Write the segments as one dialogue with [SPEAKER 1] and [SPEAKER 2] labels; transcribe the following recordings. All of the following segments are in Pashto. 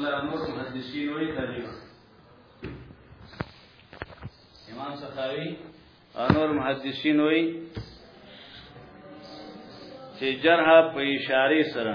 [SPEAKER 1] نور محدثین وی دلیل امام سخاوی نور محدثین وی چې جرح په اشاره سره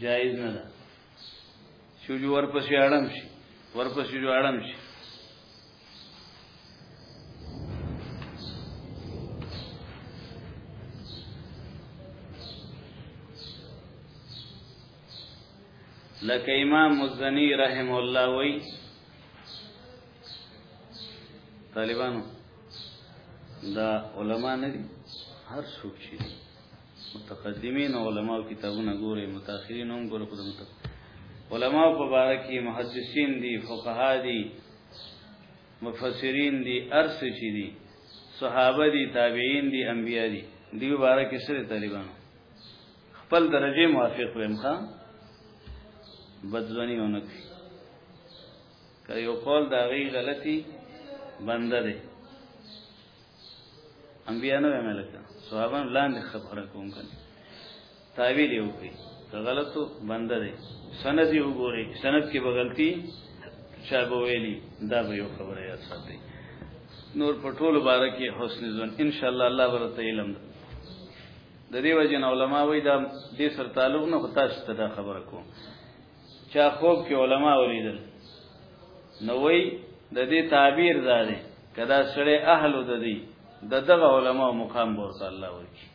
[SPEAKER 1] جایز نه ده چې جو ورپسې اړم شي ورپسې جو اړم شي لکه امام مزنی رحم الله وی طالبانو دا علما نه دي هر څوک شي متقدمین علماء کتابونه ګوري متأخرین هم ګوري خود متق علماء په باره کې محدثین دي فقها دي مفسرین دي ارس چي دي صحابه دي تابعین دي انبیا دي دی باره کې سره طالبانو خپل درجه موافق ویم خان بدزونی اونکی که یو قول دا غی غلطی بنده دی انبیا نه ویل لکه صحابه لاندې خبره کوم کنه تعویل یو کوي که غلطو بنده دی سند یو ګوري سند کې بغلطي چا به ویلي دا به یو خبره یاد ساتي نور په ټولو باره کې حسن ځون ان شاء الله الله ورته علم ده د دې وجه علماء وایي دا دې سر تعلق نه هوتا ست دا خبره کوم چا خوب کې علما اوریدل نو وی د دې تعبیر زاده کدا سره اهل د دې د دغه علما مقام ورته الله ورکی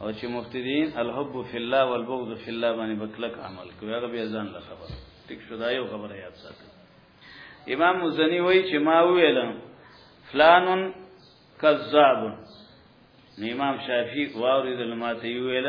[SPEAKER 1] او چې مفتی دین الحب فی الله والبغض فی الله باندې بکلک عمل کوي هغه بیا ځان له خبر ټیک شو دا یو خبره یاد ساتي امام مزنی وای چې ما ویل فلانن کذاب امام شافعی واورید الماته ویل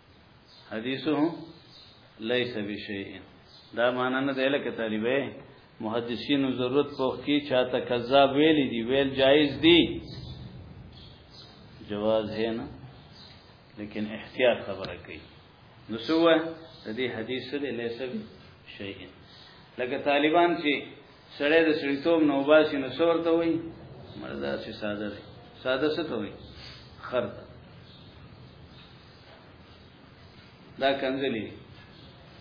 [SPEAKER 1] حدیثو لیس بشیء دا معنا نه دی لکه طالبې محدثینو ضرورت پوښ کی چاته کذاب ویل دی ویل جایز دی جواز ہے نه لیکن احتیاط خبره کوي نو سوه د دې حدیث سره لیس بشیء لکه طالبان چې سړی د سړیتوب نو باسي نو څور ته وای مردا چې ساده دی ساده څه ته وای خرته دا کنځلې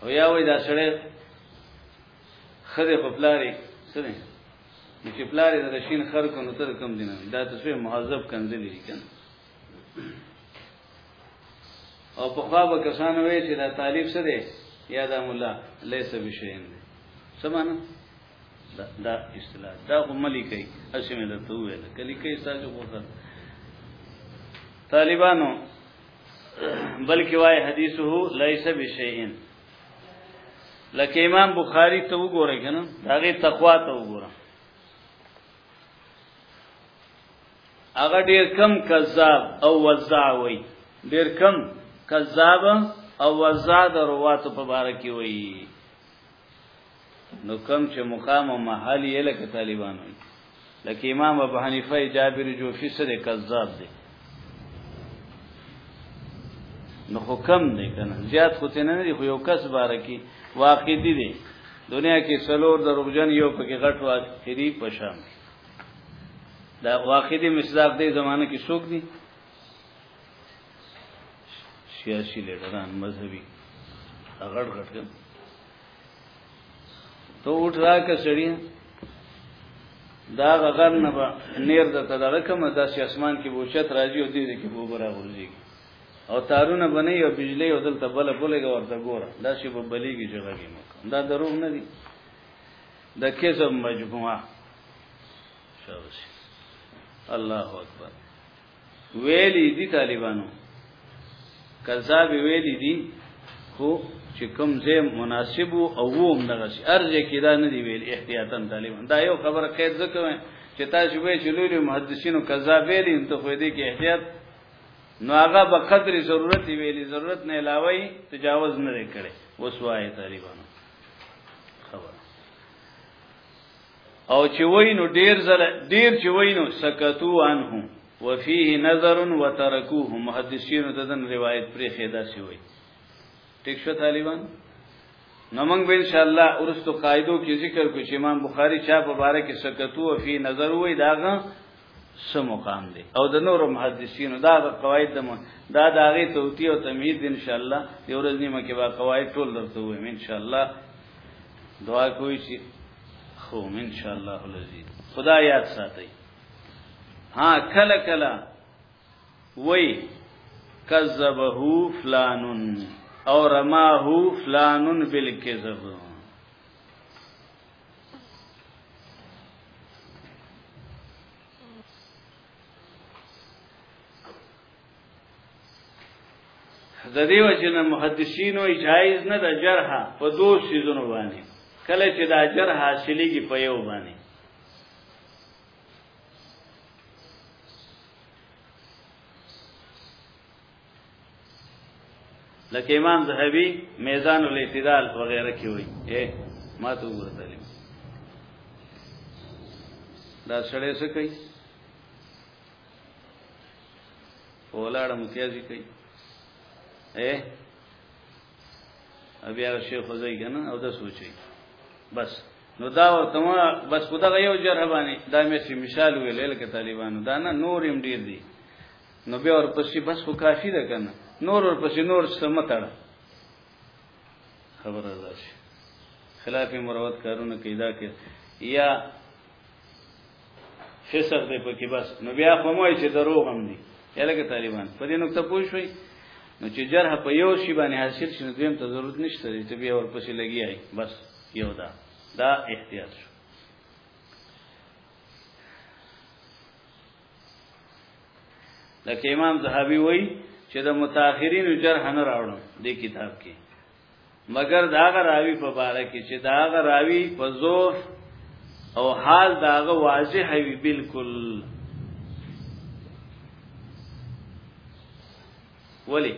[SPEAKER 1] او یا وای دا سره خره په پلارې سره چې پلارې د شین خر کو نو تر کم دینه دا تاسو مهذب کنځلې کنه او په خوا به کسان وای چې دا طالب سره یا دا مولا لیسه بشین سمانه دا اصطلاح دا خو ملکی اسې مې درته وویل کلی کې تاسو وګورئ طالبانو بلکې وای حدیثه ليس بشیئن لکه امام بخاری ته وګورئ کنه داغه تقوا ته وګورئ هغه ډیر کم کذاب او وزع وای ډیر کم کذاب او وزع د رواتو په باره کې وای نو کم چې مقام او محل یې لکه طالبانو لکه امام ابو حنیفه جابر جوفی سره کذاب دی نو خو کم دی کنه زیات خو ته نه دی خو یو کس بار کی واقع دی دی دنیا کې سلور دروغجن یو پکې غټ واخري پشام دا واقع دی مصداق دی زمانه کې څوک دی سیاسي لیډران مذهبي غړ غړ کړ ته وټ راکه سړی دا غر نه با نیر د تدړه کوم د اسمان کې بوچت راځي او دې کې بو برا ورځي او تارونه بنې او بجلی او دلته بل بلګه ورته ګوره دا شی په بلیږي جګه کې مو دا دروغ نه دي د کذب مجموعه شاباش الله اکبر ویلی دی طالبانو کذاب ویلی دی خو چې کوم ځای مناسب او ووم دغه شي ارزه کې دا نه دی ویل احتیاطا طالبان دا یو خبره قید ځکه چې تاسو به چې لوی محدثینو کذاب ویلی ته خو دې کې احتیاط نو هغه به قدر ضرورت ویلی ضرورت نه علاوه تجاوز نه کړي وسوای طالبانو او چې وینو ډیر زل ډیر چې وینو سکتو عنه وفيه نظر وتركوه محدثین ددن روایت پرې خیدا سی وای ټیک شو طالبان نو موږ به ان شاء الله ورستو قاعدو کې ذکر کو چې امام بخاری چا په باره کې سکتو او فی نظر وای داغه څه مقام دی او د نور محدثینو دا د قواعد د دا د هغه توتی او تمهید ان شاء الله د ورځ نیمه کې با قواعد ټول درته وایم ان شاء الله دعا کوی شي خو ان شاء الله الذی خدا یاد ساتي ها کله کله وای کذبه فلان او رماه فلان بالکذب د دې وجه نه محدثینو جایز نه د جرحه په دوه سيزونو باندې کله چې دا جرح حاصلېږي په یو باندې لکه امام زهبي میزان الاعتدال وغیرہ کې وایي اے ما ته ورته دا سړی څه کوي ولاړه متیازي کوي اے بیا شیخ وزای کنه او دا سوچي بس نو دا ورته بس خدای یو جرح باندې دا مې مثال ویل لکه طالبانو دا نه نور هم ډیر دي نو بیا ورپسې بس خو کافی ده کنه نور ورپسې نور څه متړه خبره ده شي خلاف مروت کارونه کیدا کې یا فسق دی پکې بس نو بیا خو موای چې دروغ هم دي یلګه طالبان په دې نقطه پوه شوي نو چې جرح په یو شی باندې حاصل شنه دویم ته ضرورت نشته چې بیا ورپسې لګیای بس یو دا دا احتیاط شو لکه امام زهابي وایي چې د متأخرین جرح نه راوړم د کتاب کې مگر دا غراوی په باره کې چې دا غراوی په زور او حال داغه واضح وي بالکل ولی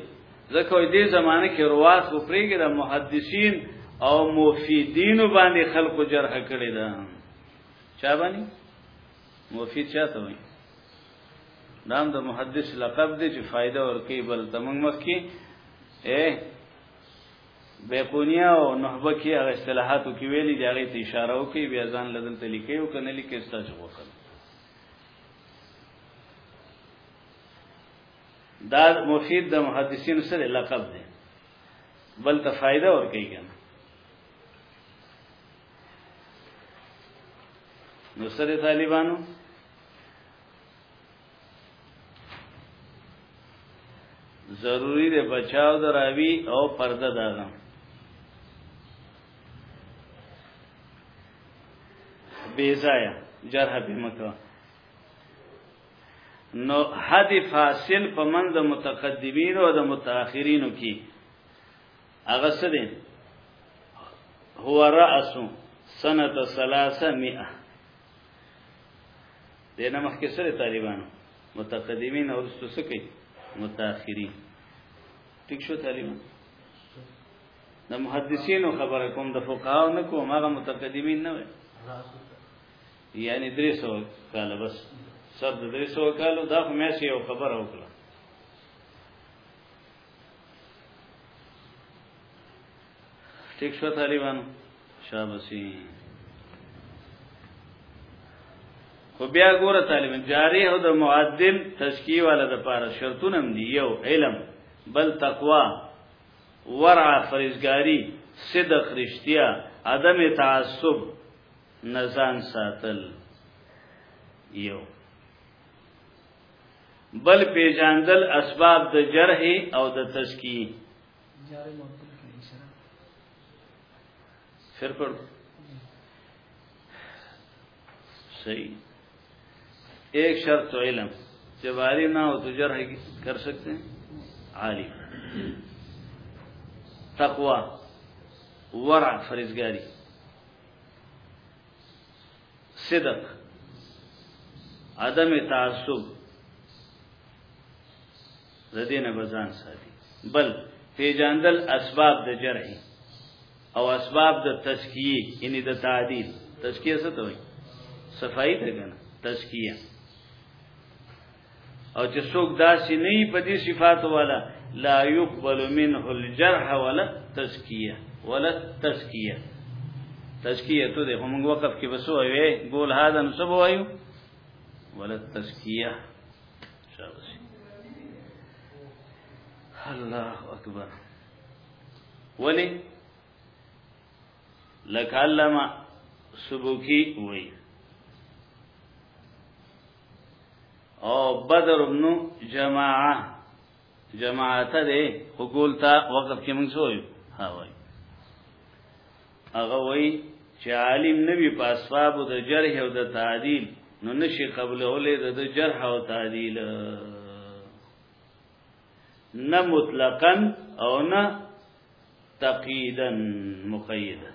[SPEAKER 1] ځکه دې زمانه کې روات و پرېګه د محدثین او مفیدین باندې خلکو جرح کړی دا چا باندې مفید چاته وي نام د محدث لقب دی چې فائدہ ورکي بل تمنګ مخ کې اے بیقونیا او نحبه کې هغه اصطلاحاتو کې ویلي دی هغه ته اشاره وکي بیا ځان لدل ته لیکي او کنه لیکي استاج وکړ دا مفید د محدثین سره لقب دی بل ته فائدہ ورکي کنه نو سره طالبانو ضروری دی بچاو دراوی او پرده داغم بیزایا جرح بمکا نو حد فاصل په منځ متقدمین او د متأخرینو کې هغه څه دی هو راس سنه 300 دینه مخکې سره طالبانو متقدمین او رسو سکی متأخرین ټیک شو طالبان د محدثینو خبره کوم د فقهاو نه کوم هغه متقدمین نه وي یعنی درې سو کال بس سر درې سو کال دا خو مې یو خبره وکړه ٹھیک شو طالبان شابسي خو بیا ګوره طالبان جاری او د معدل تزکیه والا د پاره شرطونه هم دی یو علم بل تقوا ورع فرزګاری صدق رښتیا عدم تعصب نزان ساتل یو بل پیجاندل اسباب د جرح او د تزکیه شعر پڑھ صحیح ایک شرط تو علم جب عالم نہ ہو تو جرح کر سکتے ہیں عالم تقوا ورع فرزگاری صدق عدم تعصب زدین بزان ساتي بل پیجاندل اسباب د جرح او اسباب د تزکیه یعنی د تعدیل تزکیه څه ته وایي صفائی ته کنه تزکیه او چې څوک داسې نه وي په دې صفاتو والا لا يقبل منه الجرح ولا تزکیه ولا تزکیه تزکیه ته د موږ وقف کې بسو وي ګول هاذا نو سبو وایو ولا تزکیه شاباش الله اکبر ولی لکه علامه سبوکی وایي او بدر ابن جماعه جماعه ته دی حقول ته وقف کې موږ سوې ها وای هغه وای چې عالم نبی په اسباب د جرح او د تعدیل نو نشي قبل اولې د جرح او تعدیل نه مطلقاً او نه تقیدا مقیدا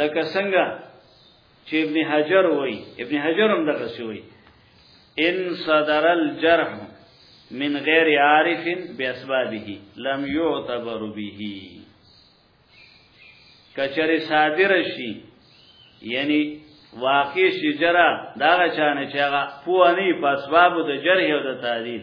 [SPEAKER 1] لکه څنګه چې ابن حجر وای ابن حجر هم دغه سی وای ان صدر الجرح من غیر عارف باسبابه لم يعتبر به کچره صادر شي یعنی واقع شجره دا چانه چې هغه پوه نه په اسباب د جرح او د تعدیل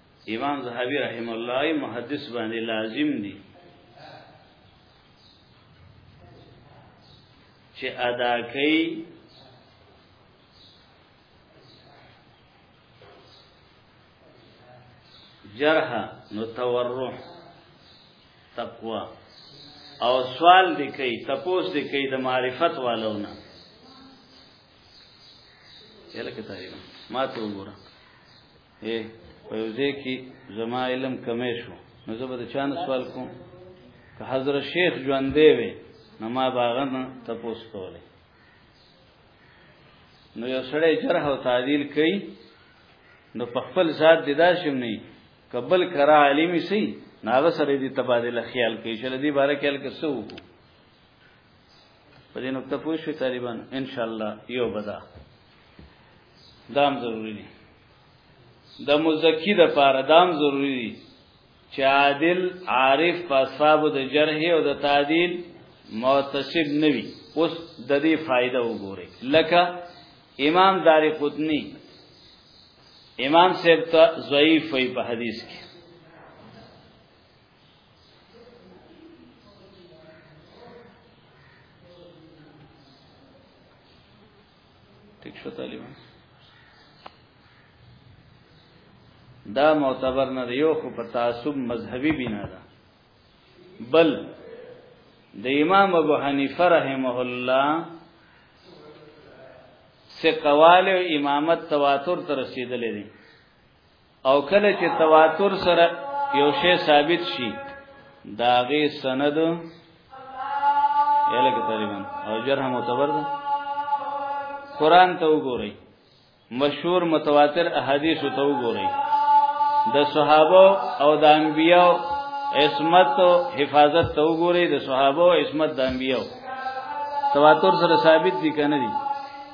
[SPEAKER 1] امام زهبی رحم الله محدث باندې لازم دي چې ادا کوي جرح نو تورح تقوا او سوال دی کوي تپوس دی کوي د معرفت والونه یلکه تاریخ ما ته وګوره اے په یو ځای کې زما علم کمې شو نو زه به د چا نه سوال کوم که حضرت شیخ ژوندې وي نو ما باغه نه تپوس کولې نو یو سړی جرح او تعدیل کوي نو په خپل ذات د داشم نه قبل کرا عالمي سي ناغه سره دي تبادله خیال کوي چې دې باره کې الکه سو په دې نقطه پوه شو طالبان ان شاء الله یو بدا دام ضروری دی د مزکی د پاره دام ضروری دی چې عادل عارف په اصحاب د جرح او د تعدیل معتصب نوي اوس د دې فائدہ وګورئ لکه امام دار قطنی امام صاحب ته ضعیف وي په حدیث کې ٹھیک شو طالبان دا معتبر نه یو خو په تعصب مذهبي بنا ده بل د امام ابو حنیفه رحمه الله سقوال او امامت تواتر تر رسیدلې دي او کله چې تواتر سره یو شی ثابت شي داغه سند الګ تقریبا او جرح معتبر ده قران ته وګورئ مشهور متواتر احادیث ته وګورئ د صحابه او د انبیو عصمت او حفاظت ته وګورئ د صحابه او عصمت د انبیو تواتر سره ثابت دي کنه دي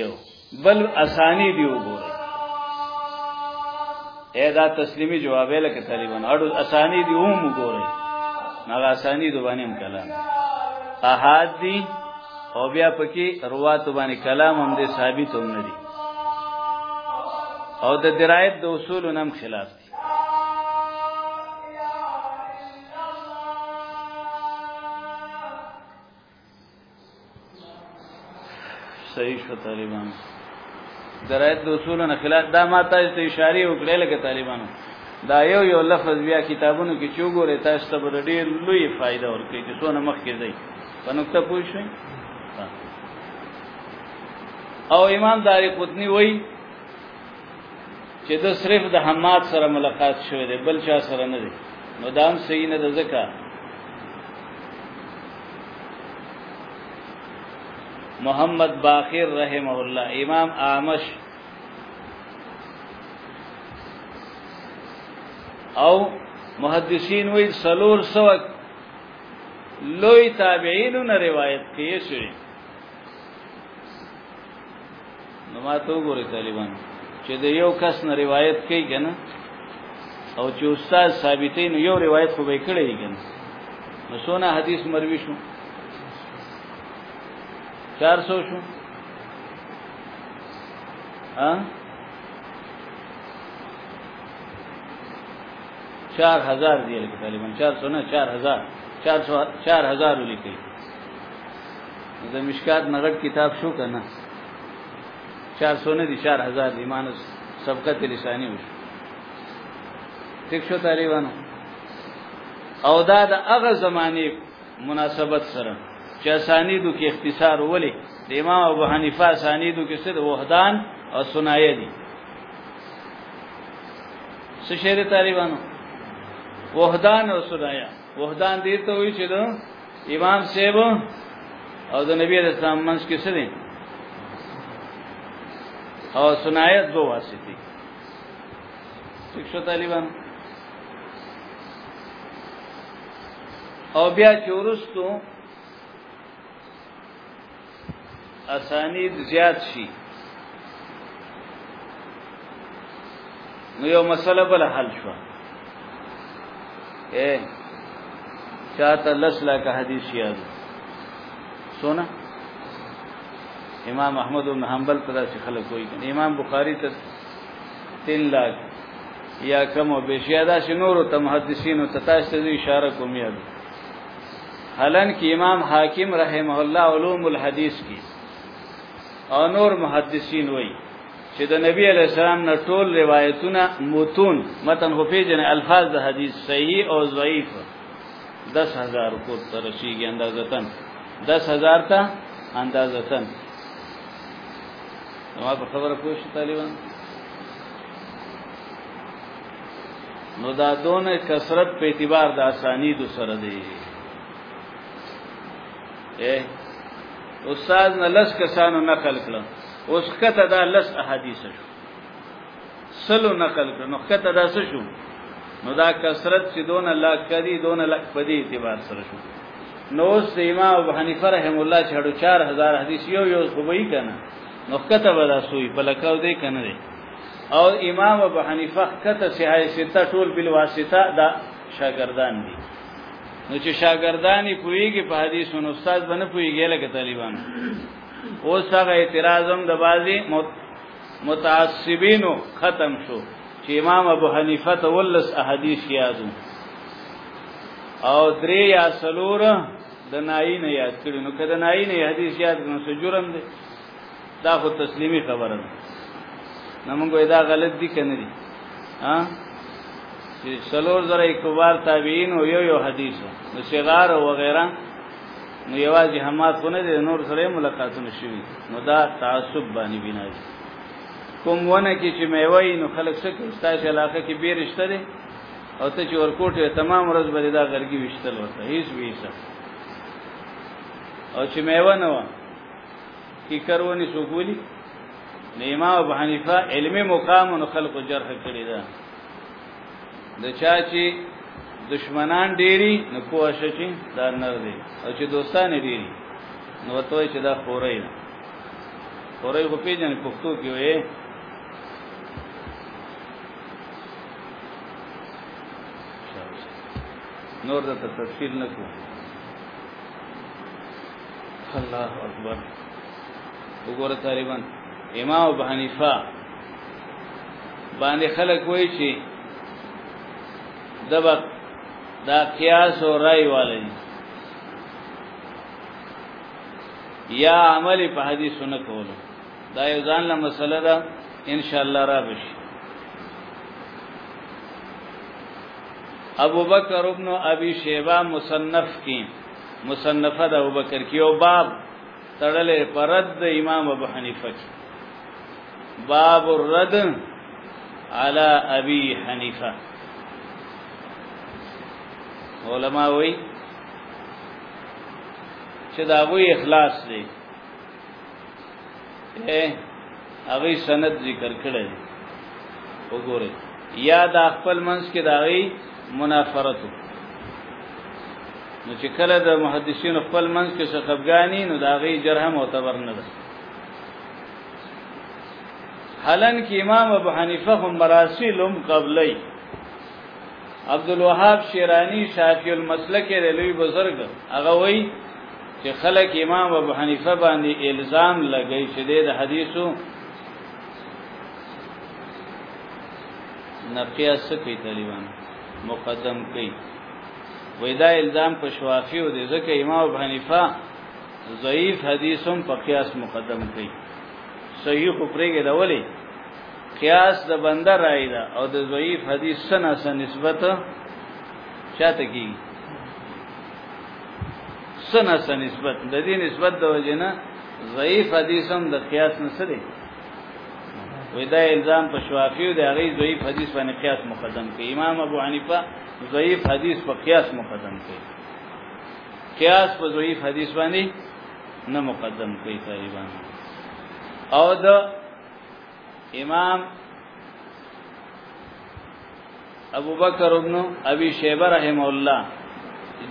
[SPEAKER 1] یو بل اسانی دی وګوره اې دا تسلیمی جواب لکه طالبان اړو اسانی دی هم وګوره نه اسانی دی باندې هم کلام احاد دی او بیا پکې روات باندې کلام هم دې ثابت هم نه دي او د درایت د اصول نم خلاف دي صحیح شو طالبان درایت د اصولو نه خلاف دا ما تاسو ته اشاره وکړه لکه طالبانو دا یو یو لفظ بیا کتابونو کې چوغورې تاسو ته به ډېر لوی فائدہ ورکړي چې څونه مخ کې ځي په نقطه پوه شئ او امام دار قطنی وایي چې د صرف د حماد سره ملاقات شوه دی بل چا سره نه دی نو دام صحیح نه د زکا محمد باخر رحمه الله امام اعمش او محدثین وی سلور سوک لوی تابعینو نه روایت کیږي نو ما ته وګوري طالبان چې د یو کس نه روایت کوي کنه او چې استاد ثابتې نو یو روایت خو به کړی کنه نو سونه حدیث مروي شو 400 شو ها 4000 دی لکه طالبان 400 نه 4000 400 4000 لیکي د مشکات نغټ کتاب شو کنه چار سونه دي چار هزار دي مانس سبقت لسانی وش ٹک شو طالبانو او دا د هغه زمانه مناسبت سره چې اسانیدو کې اختصار ولې د امام ابو حنیفه اسانیدو کې سره وحدان او سنایه دي څه شعر طالبانو وحدان او سنایه بهتان دې ته وی چې دا امام صاحب او د نبی رسول الله منځ کې څه دي او سنایت دو واسطي شیخ طالبان او بیا چورستو اسانید زیات شي نو یو مسله بل حل شو اے چاته لس لاکه حدیث یاد سونا امام احمد بن حنبل تدا چې خلک کوئی کنه امام بخاری ته 3 لاک یا کم او بیش یادا شنور ته محدثین او تتاش ته اشاره کوم یاد هلن کې امام حاکم رحمه الله علوم الحديث کې او نور محدثین وای چې د نبی علی السلام نه ټول روایتونه متون متن خو پیجن الفاظ د حدیث صحیح او ضعیف 10000 کو تر شیږي اندازتن 10000 ته اندازتن نو په خبره پوښتنه طالبان نو دا دونه کثرت په اعتبار د اسانید سره دی اے استاد نه لس کسانو نقل کړ اوس کته دا لس احادیث شو سلو نقل کړ نو کته دا څه شو نو دا کثرت چې دونه لا کړي دونه لا په دې اعتبار سره شو نو اوس امام ابو حنیفه رحم الله چې 4000 حدیث یو یو خوبې کنه نو کته ودا سوی په لکاو دی کنه دی او امام ابو حنیفه کته صحای سته ټول بل واسطه دا شاګردان دي نو چې شاګردانی پویږي په حدیثونو استاد باندې پویږي لکه طالبان اوس هغه اعتراض هم د بازي متعصبینو ختم شو چې امام ابو حنیفه ته ولس احادیث یادو او درې یا سلور د نای نه یاد کړي نو کله نای نه حدیث یاد کړي نو جرم دی دا خو تسلیمی خبره ده نو موږ دا غلط دي کنه دي ها چې سلور زره کبار تابعین او یو یو حدیث نو صغار او وغیرہ نو یوازې حماد کو نه دي نور سره ملاقاتونه شوي نو دا تعصب باندې بنا دي کوم ونه کې چې مې وای نو خلک څه کوي ستاسو علاقه کې بیر رشتہ دي او ته چې ورکوټه تمام ورځ باندې دا غرګي وشتل ورته هیڅ ویسه او چې مې ونه کیکر ونی څوک ولی نو امام ابو حنیفه علمي مقام نو خلق جرح کړی دا د چا چې دشمنان ډیری نو کوه شي دا نه دی او چې دوستان ډیری نو ته چې دا خورای نه خورای په پیژنې پښتو کې وې نور د تفصیل نه کوم الله اکبر وګوره طالبان امام ابو حنیفه باندې خلک وای شي دبا دا قیاس او رای والي یا عمل په حدیثو نه کولو دا یو ځان له مسله ده ان شاء الله را بشي ابو بکر ابن ابي شيبه مصنف کې مصنفه د ابوبکر کې او باب تړلې پرد د امام ابو حنیفه کې باب الرد علی ابي حنیفه علما وایي چې دا غوي اخلاص دی هغه سند ذکر کړل وګوره یا د خپل منس کې داغي منافرت نو چې کله د محدثین خپل منس کې څه خفګانی نو داغي جرح معتبر نه ده حالن کې امام ابو حنیفه هم مراسلم قبلی عبد الوهاب شیرانی شافعی المسلک لوی بزرگ هغه وای چې خلک امام ابو حنیفه باندې الزام لګی چې د حدیثو نقیا سکی طالبان مقدم کوي وای دا الزام په شوافی او د ځکه امام ابو حنیفه ضعیف حدیثم په قیاس مقدم کوي صحیح خو پرېګه دا ولي قیاس د بنده راي دا او د ضعیف حدیث سره نسبت چاته کیږي سنه سن نسبت د دې نسبت د وجنه ضعیف حدیث هم د قیاس نه سره وي دا الزام په شوافیو د هغه ضعیف حدیث باندې قیاس مقدم کوي امام ابو حنیفه ضعیف حدیث په قیاس مقدم کوي قیاس په ضعیف حدیث باندې نه مقدم کوي طالبان او د امام ابو بکر ابن ابي شيبه رحم الله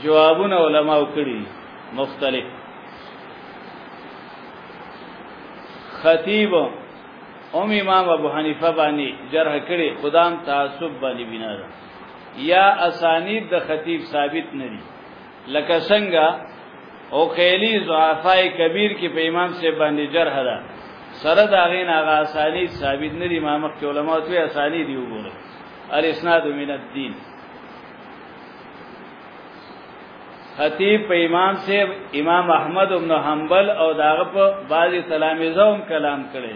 [SPEAKER 1] جوابونه علما وکړي مختلف خطيب هم امام ابو حنیفه باندې جرح کړي خدام تعصب باندې بنا ده یا اسانید د خطیب ثابت نه دي لکه څنګه او خیلی ضعفای کبیر کې په امام سے باندې جرح ده سره دا غین هغه اسانید ثابت نه دي امام کې علما ته اسانید دی وګوره الاسناد من الدین خطیب په امام سے امام احمد ابن حنبل او داغه په بعضی تلامذه هم کلام کړي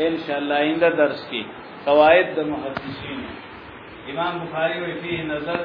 [SPEAKER 1] ان شاء الله اینده درس کې قواعد د محدثین امام بخاری وی فيه نظر